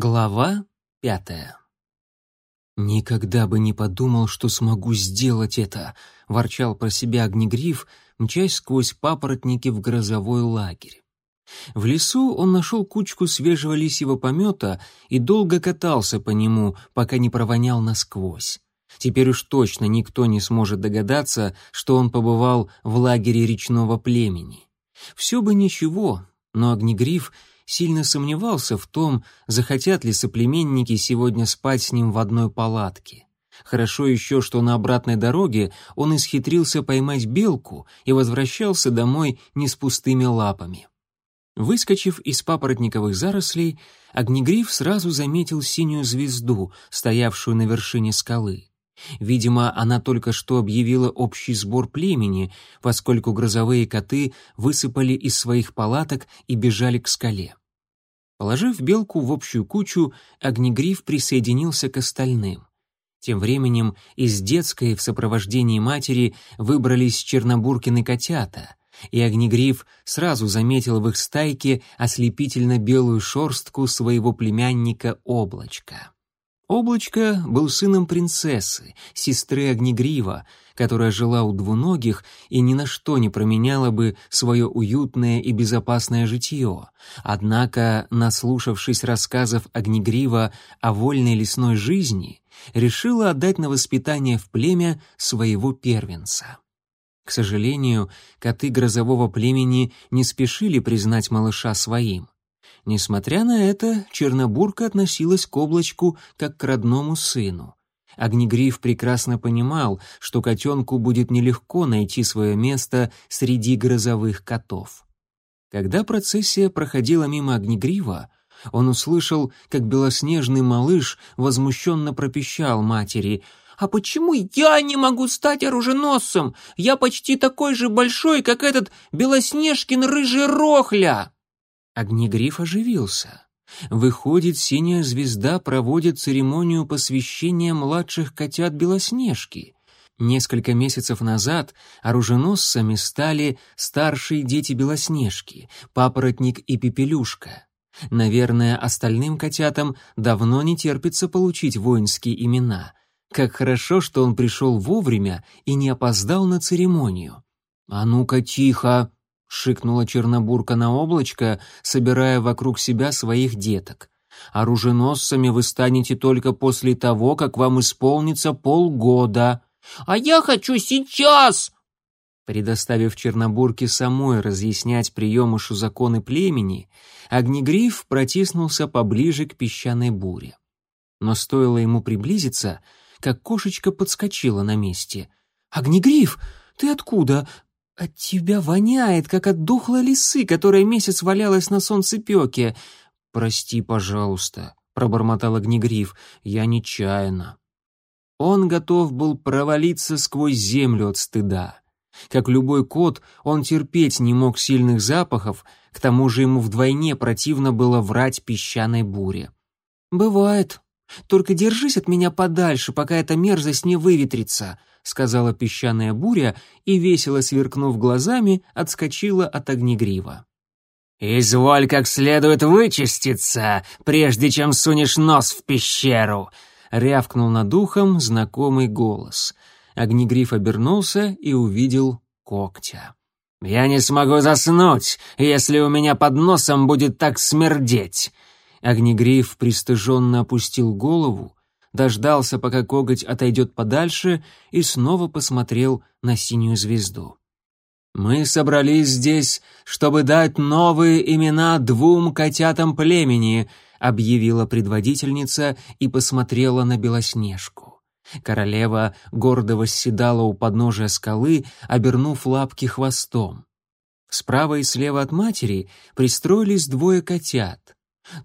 Глава пятая «Никогда бы не подумал, что смогу сделать это», — ворчал про себя огнегриф, мчась сквозь папоротники в грозовой лагерь. В лесу он нашел кучку свежего лисьего помета и долго катался по нему, пока не провонял насквозь. Теперь уж точно никто не сможет догадаться, что он побывал в лагере речного племени. Все бы ничего, но огнегриф сильно сомневался в том, захотят ли соплеменники сегодня спать с ним в одной палатке. Хорошо еще, что на обратной дороге он исхитрился поймать белку и возвращался домой не с пустыми лапами. Выскочив из папоротниковых зарослей, Огнегриф сразу заметил синюю звезду, стоявшую на вершине скалы. Видимо, она только что объявила общий сбор племени, поскольку грозовые коты высыпали из своих палаток и бежали к скале. Положив белку в общую кучу, огнегриф присоединился к остальным. Тем временем из детской в сопровождении матери выбрались чернобуркины котята, и огнегриф сразу заметил в их стайке ослепительно белую шорстку своего племянника Облачка. Облачко был сыном принцессы, сестры Огнегрива, которая жила у двуногих и ни на что не променяла бы свое уютное и безопасное житье. Однако, наслушавшись рассказов Огнегрива о вольной лесной жизни, решила отдать на воспитание в племя своего первенца. К сожалению, коты грозового племени не спешили признать малыша своим. Несмотря на это, Чернобурка относилась к облачку как к родному сыну. Огнегриф прекрасно понимал, что котенку будет нелегко найти свое место среди грозовых котов. Когда процессия проходила мимо Огнегрива, он услышал, как белоснежный малыш возмущенно пропищал матери «А почему я не могу стать оруженосцем? Я почти такой же большой, как этот белоснежкин рыжий рохля!» Огнегриф оживился. Выходит, синяя звезда проводит церемонию посвящения младших котят Белоснежки. Несколько месяцев назад оруженосцами стали старшие дети Белоснежки, Папоротник и Пепелюшка. Наверное, остальным котятам давно не терпится получить воинские имена. Как хорошо, что он пришел вовремя и не опоздал на церемонию. «А ну-ка, тихо!» — шикнула Чернобурка на облачко, собирая вокруг себя своих деток. «Оруженосцами вы станете только после того, как вам исполнится полгода». «А я хочу сейчас!» Предоставив Чернобурке самой разъяснять приемышу законы племени, Огнегриф протиснулся поближе к песчаной буре. Но стоило ему приблизиться, как кошечка подскочила на месте. «Огнегриф, ты откуда? «От тебя воняет, как от дохлой лисы, которая месяц валялась на солнцепеке. Прости, пожалуйста», — пробормотал Огнегриф, — «я нечаянно». Он готов был провалиться сквозь землю от стыда. Как любой кот, он терпеть не мог сильных запахов, к тому же ему вдвойне противно было врать песчаной буре. «Бывает. Только держись от меня подальше, пока эта мерзость не выветрится», сказала песчаная буря и, весело сверкнув глазами, отскочила от огнегрива. «Изволь как следует вычиститься, прежде чем сунешь нос в пещеру!» — рявкнул над ухом знакомый голос. Огнегриф обернулся и увидел когтя. «Я не смогу заснуть, если у меня под носом будет так смердеть!» Огнегриф пристыженно опустил голову дождался, пока коготь отойдет подальше, и снова посмотрел на синюю звезду. «Мы собрались здесь, чтобы дать новые имена двум котятам племени», объявила предводительница и посмотрела на Белоснежку. Королева гордо восседала у подножия скалы, обернув лапки хвостом. Справа и слева от матери пристроились двое котят.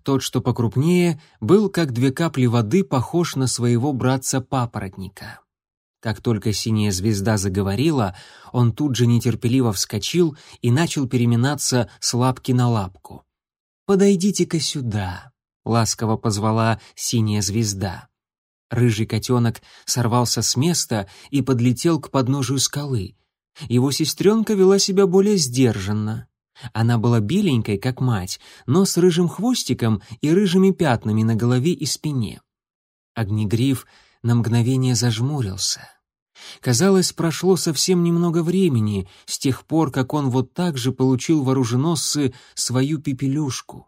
Тот, что покрупнее, был, как две капли воды, похож на своего братца-папоротника. Как только синяя звезда заговорила, он тут же нетерпеливо вскочил и начал переминаться с лапки на лапку. «Подойдите-ка сюда», — ласково позвала синяя звезда. Рыжий котенок сорвался с места и подлетел к подножию скалы. Его сестренка вела себя более сдержанно. Она была беленькой, как мать, но с рыжим хвостиком и рыжими пятнами на голове и спине. Огнегриф на мгновение зажмурился. Казалось, прошло совсем немного времени с тех пор, как он вот так же получил вооруженосцы свою пепелюшку.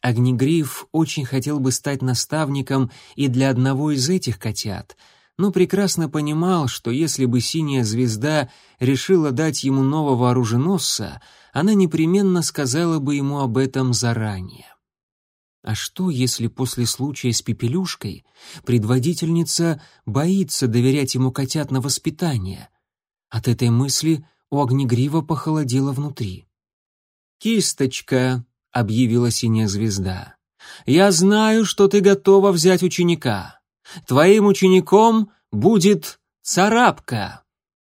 Огнегриф очень хотел бы стать наставником и для одного из этих котят, но прекрасно понимал, что если бы синяя звезда решила дать ему нового оруженосца, она непременно сказала бы ему об этом заранее. А что, если после случая с Пепелюшкой предводительница боится доверять ему котят на воспитание? От этой мысли у Огнегрива похолодело внутри. «Кисточка», — объявила синяя звезда, — «я знаю, что ты готова взять ученика. Твоим учеником будет царапка».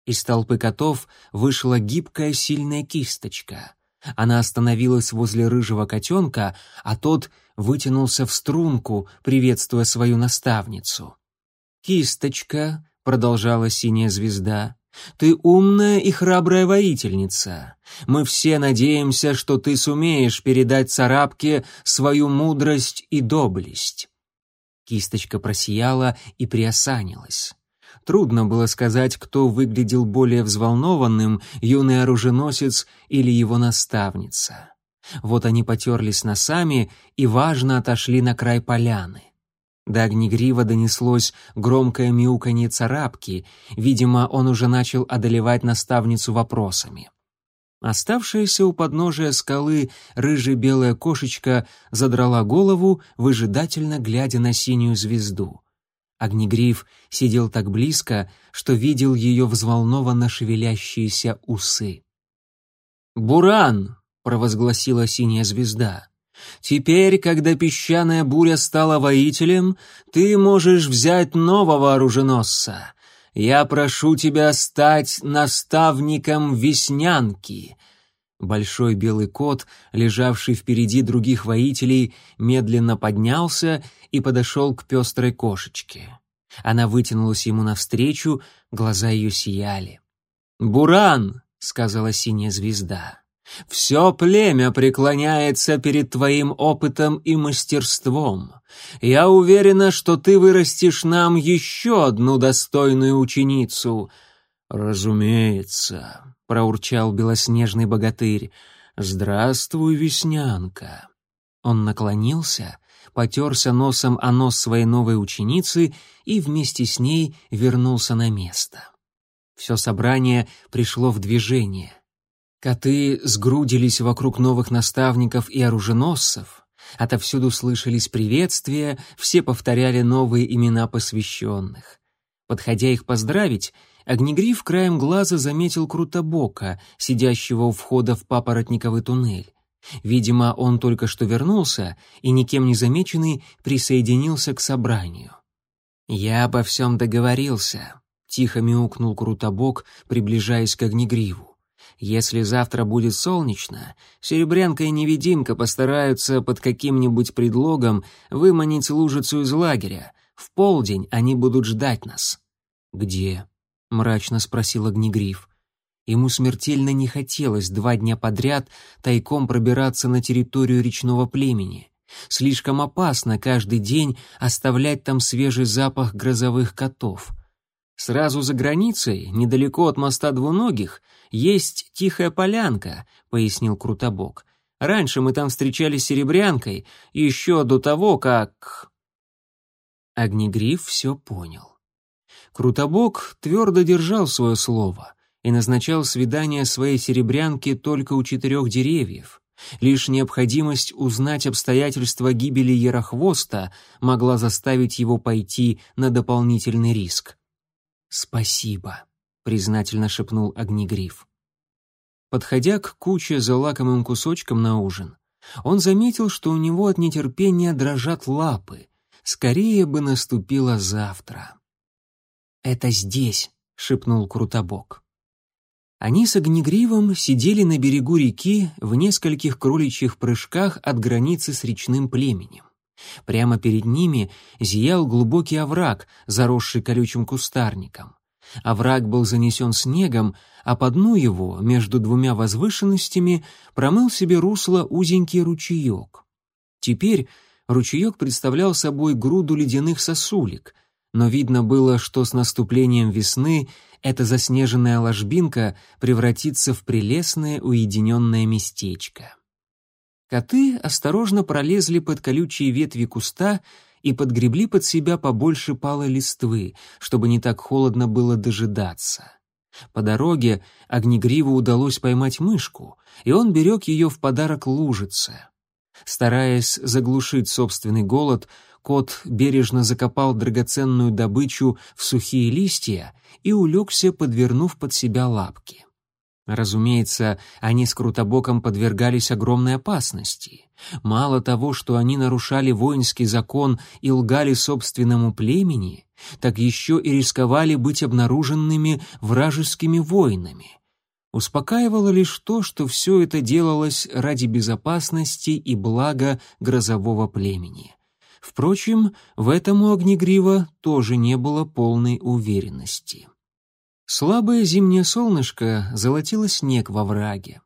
Из толпы котов вышла гибкая сильная кисточка. Она остановилась возле рыжего котенка, а тот вытянулся в струнку, приветствуя свою наставницу. «Кисточка», — продолжала синяя звезда, — «ты умная и храбрая воительница. Мы все надеемся, что ты сумеешь передать царапке свою мудрость и доблесть». Кисточка просияла и приосанилась. Трудно было сказать, кто выглядел более взволнованным, юный оруженосец или его наставница. Вот они потерлись носами и, важно, отошли на край поляны. До огнегрива донеслось громкое мяуканье царапки, видимо, он уже начал одолевать наставницу вопросами. Оставшаяся у подножия скалы рыжая-белая кошечка задрала голову, выжидательно глядя на синюю звезду. Огнегриф сидел так близко, что видел ее взволнованно шевелящиеся усы. «Буран!» — провозгласила синяя звезда. «Теперь, когда песчаная буря стала воителем, ты можешь взять нового оруженосца. Я прошу тебя стать наставником веснянки». Большой белый кот, лежавший впереди других воителей, медленно поднялся и подошел к пестрой кошечке. Она вытянулась ему навстречу, глаза ее сияли. «Буран!» — сказала синяя звезда. Все племя преклоняется перед твоим опытом и мастерством. Я уверена, что ты вырастешь нам еще одну достойную ученицу». «Разумеется», — проурчал белоснежный богатырь. «Здравствуй, Веснянка». Он наклонился, потерся носом о нос своей новой ученицы и вместе с ней вернулся на место. Все собрание пришло в движение. Коты сгрудились вокруг новых наставников и оруженосцев. Отовсюду слышались приветствия, все повторяли новые имена посвященных. Подходя их поздравить, Огнегриф краем глаза заметил Крутобока, сидящего у входа в папоротниковый туннель. Видимо, он только что вернулся и, никем не замеченный, присоединился к собранию. «Я обо всем договорился», — тихо мяукнул Крутобок, приближаясь к Огнегриву. Если завтра будет солнечно, Серебрянка и Невидимка постараются под каким-нибудь предлогом выманить лужицу из лагеря. В полдень они будут ждать нас». «Где?» — мрачно спросил Огнегриф. Ему смертельно не хотелось два дня подряд тайком пробираться на территорию речного племени. Слишком опасно каждый день оставлять там свежий запах грозовых котов. Сразу за границей, недалеко от моста двуногих, есть тихая полянка», — пояснил Крутобок. «Раньше мы там встречались с серебрянкой, еще до того, как...» Огнегриф все понял. Крутобок твердо держал свое слово и назначал свидание своей серебрянке только у четырех деревьев. Лишь необходимость узнать обстоятельства гибели Ярохвоста могла заставить его пойти на дополнительный риск. «Спасибо», — признательно шепнул Огнегриф. Подходя к куче за лакомым кусочком на ужин, он заметил, что у него от нетерпения дрожат лапы. Скорее бы наступило завтра. «Это здесь», — шепнул Крутобок. Они с Огнегривом сидели на берегу реки в нескольких кроличьих прыжках от границы с речным племенем. Прямо перед ними зиял глубокий овраг, заросший колючим кустарником. Овраг был занесен снегом, а по дну его, между двумя возвышенностями, промыл себе русло узенький ручеек. Теперь ручеек представлял собой груду ледяных сосулек, но видно было, что с наступлением весны эта заснеженная ложбинка превратится в прелестное уединенное местечко. Коты осторожно пролезли под колючие ветви куста и подгребли под себя побольше палой листвы, чтобы не так холодно было дожидаться. По дороге Огнегриву удалось поймать мышку, и он берег ее в подарок лужице. Стараясь заглушить собственный голод, кот бережно закопал драгоценную добычу в сухие листья и улегся, подвернув под себя лапки. Разумеется, они с Крутобоком подвергались огромной опасности. Мало того, что они нарушали воинский закон и лгали собственному племени, так еще и рисковали быть обнаруженными вражескими воинами. Успокаивало лишь то, что все это делалось ради безопасности и блага грозового племени. Впрочем, в этом у Огнегрива тоже не было полной уверенности. Слабое зимнее солнышко золотило снег во враге.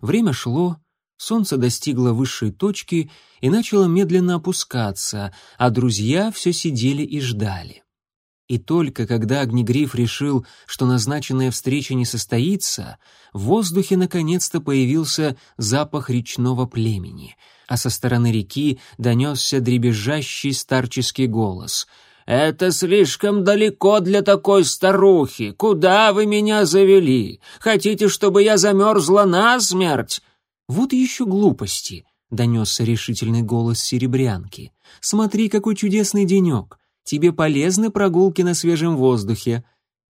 Время шло, солнце достигло высшей точки и начало медленно опускаться, а друзья все сидели и ждали. И только когда Огнегриф решил, что назначенная встреча не состоится, в воздухе наконец-то появился запах речного племени, а со стороны реки донесся дребезжащий старческий голос — «Это слишком далеко для такой старухи. Куда вы меня завели? Хотите, чтобы я замерзла насмерть?» «Вот еще глупости», — донесся решительный голос серебрянки. «Смотри, какой чудесный денек. Тебе полезны прогулки на свежем воздухе».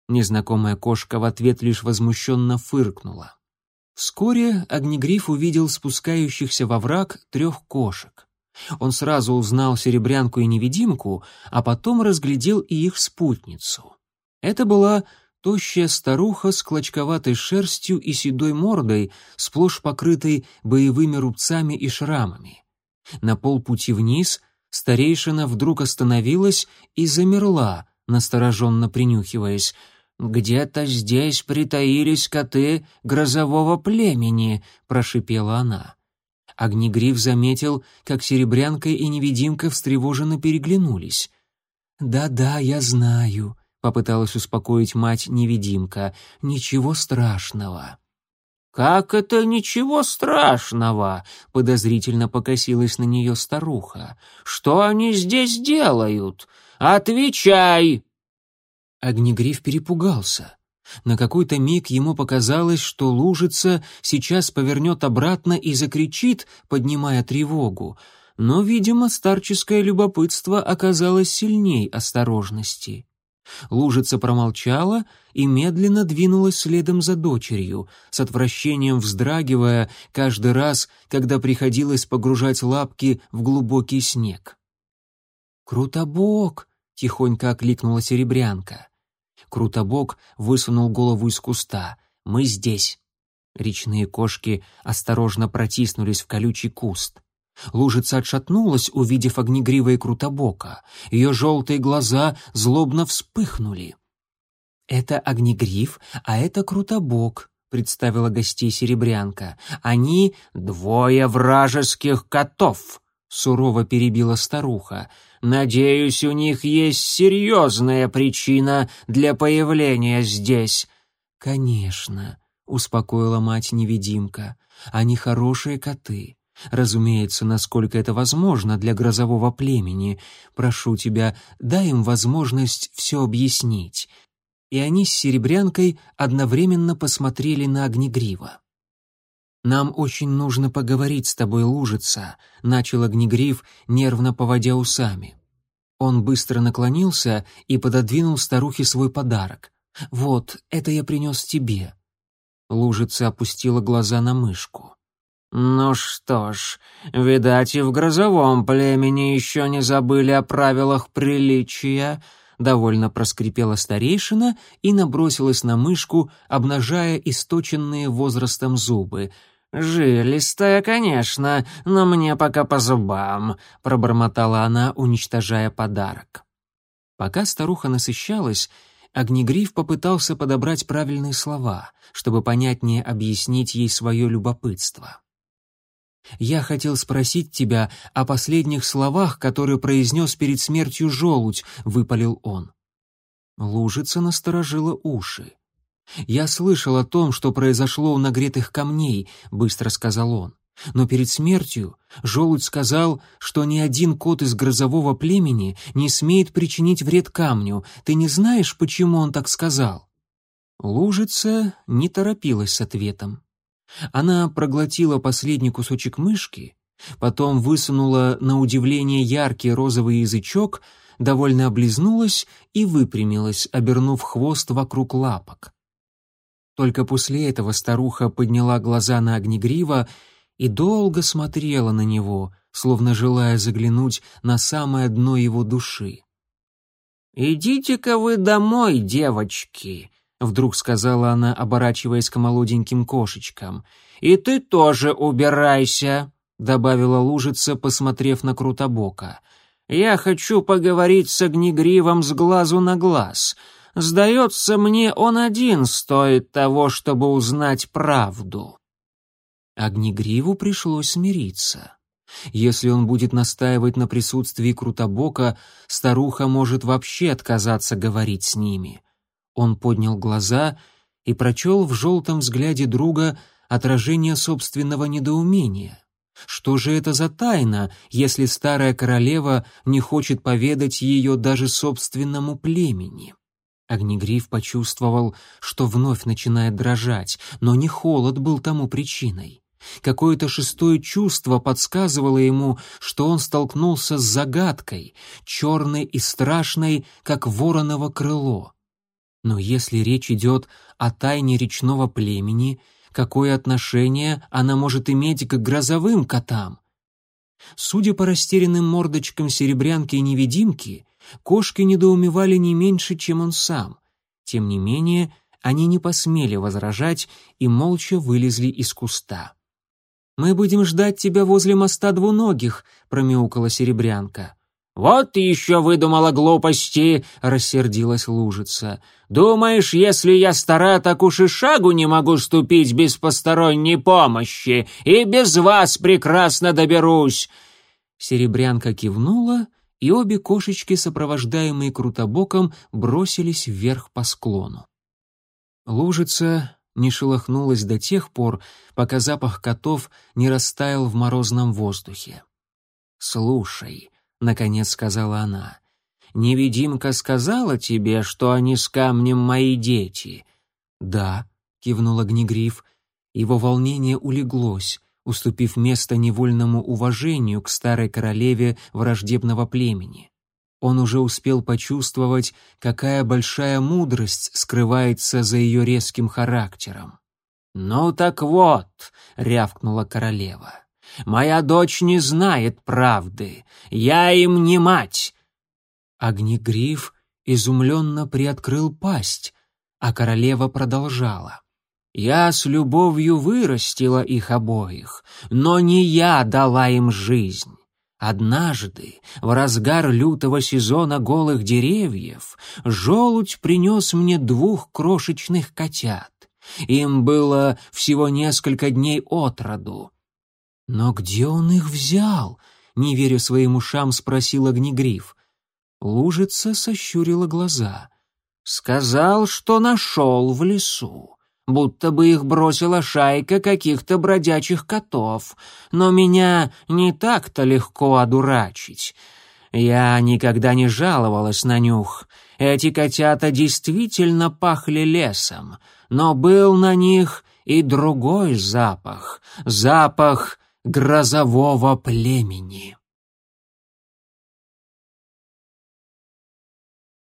Незнакомая кошка в ответ лишь возмущенно фыркнула. Вскоре Огнегриф увидел спускающихся во враг трех кошек. Он сразу узнал серебрянку и невидимку, а потом разглядел и их спутницу. Это была тощая старуха с клочковатой шерстью и седой мордой, сплошь покрытой боевыми рубцами и шрамами. На полпути вниз старейшина вдруг остановилась и замерла, настороженно принюхиваясь. «Где-то здесь притаились коты грозового племени», — прошипела она. Огнегриф заметил, как Серебрянка и Невидимка встревоженно переглянулись. «Да-да, я знаю», — попыталась успокоить мать Невидимка. «Ничего страшного». «Как это ничего страшного?» — подозрительно покосилась на нее старуха. «Что они здесь делают? Отвечай!» Огнегриф перепугался. На какой-то миг ему показалось, что лужица сейчас повернет обратно и закричит, поднимая тревогу, но, видимо, старческое любопытство оказалось сильней осторожности. Лужица промолчала и медленно двинулась следом за дочерью, с отвращением вздрагивая каждый раз, когда приходилось погружать лапки в глубокий снег. «Крутобок!» — тихонько окликнула серебрянка. Крутобок высунул голову из куста. «Мы здесь». Речные кошки осторожно протиснулись в колючий куст. Лужица отшатнулась, увидев огнегрива и Крутобока. Ее желтые глаза злобно вспыхнули. «Это огнегриф, а это Крутобок», — представила гостей Серебрянка. «Они двое вражеских котов», — сурово перебила старуха. Надеюсь, у них есть серьезная причина для появления здесь». «Конечно», — успокоила мать-невидимка. «Они хорошие коты. Разумеется, насколько это возможно для грозового племени. Прошу тебя, дай им возможность все объяснить». И они с Серебрянкой одновременно посмотрели на Огнегрива. «Нам очень нужно поговорить с тобой, лужица», — начал Огнегриф, нервно поводя усами. Он быстро наклонился и пододвинул старухе свой подарок. «Вот, это я принес тебе». Лужица опустила глаза на мышку. «Ну что ж, видать, и в грозовом племени еще не забыли о правилах приличия», довольно проскрипела старейшина и набросилась на мышку, обнажая источенные возрастом зубы. «Жилистая, конечно, но мне пока по зубам», — пробормотала она, уничтожая подарок. Пока старуха насыщалась, Огнегриф попытался подобрать правильные слова, чтобы понятнее объяснить ей свое любопытство. «Я хотел спросить тебя о последних словах, которые произнес перед смертью желудь», — выпалил он. Лужица насторожила уши. «Я слышал о том, что произошло у нагретых камней», — быстро сказал он. «Но перед смертью желудь сказал, что ни один кот из грозового племени не смеет причинить вред камню. Ты не знаешь, почему он так сказал?» Лужица не торопилась с ответом. Она проглотила последний кусочек мышки, потом высунула на удивление яркий розовый язычок, довольно облизнулась и выпрямилась, обернув хвост вокруг лапок. Только после этого старуха подняла глаза на Огнегрива и долго смотрела на него, словно желая заглянуть на самое дно его души. «Идите-ка вы домой, девочки», — вдруг сказала она, оборачиваясь к молоденьким кошечкам. «И ты тоже убирайся», — добавила лужица, посмотрев на Крутобока. «Я хочу поговорить с Огнегривом с глазу на глаз. Сдается мне, он один стоит того, чтобы узнать правду». Огнегриву пришлось смириться. Если он будет настаивать на присутствии Крутобока, старуха может вообще отказаться говорить с ними. Он поднял глаза и прочел в желтом взгляде друга отражение собственного недоумения. Что же это за тайна, если старая королева не хочет поведать ее даже собственному племени? Огнегриф почувствовал, что вновь начинает дрожать, но не холод был тому причиной. Какое-то шестое чувство подсказывало ему, что он столкнулся с загадкой, черной и страшной, как вороново крыло. Но если речь идет о тайне речного племени, какое отношение она может иметь к грозовым котам? Судя по растерянным мордочкам серебрянки и невидимки, Кошки недоумевали не меньше, чем он сам. Тем не менее, они не посмели возражать и молча вылезли из куста. «Мы будем ждать тебя возле моста двуногих», — промяукала серебрянка. «Вот ты еще выдумала глупости!» — рассердилась лужица. «Думаешь, если я стара, так уж и шагу не могу ступить без посторонней помощи, и без вас прекрасно доберусь!» Серебрянка кивнула и обе кошечки, сопровождаемые Крутобоком, бросились вверх по склону. Лужица не шелохнулась до тех пор, пока запах котов не растаял в морозном воздухе. «Слушай», — наконец сказала она, — «невидимка сказала тебе, что они с камнем мои дети?» «Да», — кивнул Огнегриф, его волнение улеглось, уступив место невольному уважению к старой королеве враждебного племени. Он уже успел почувствовать, какая большая мудрость скрывается за ее резким характером. «Ну так вот», — рявкнула королева, — «моя дочь не знает правды, я им не мать». Огнегриф изумленно приоткрыл пасть, а королева продолжала. Я с любовью вырастила их обоих, но не я дала им жизнь. Однажды, в разгар лютого сезона голых деревьев, желудь принес мне двух крошечных котят. Им было всего несколько дней от роду. «Но где он их взял?» — не веря своим ушам, спросил Огнегриф. Лужица сощурила глаза. «Сказал, что нашел в лесу будто бы их бросила шайка каких-то бродячих котов, но меня не так-то легко одурачить. Я никогда не жаловалась на нюх. Эти котята действительно пахли лесом, но был на них и другой запах, запах грозового племени.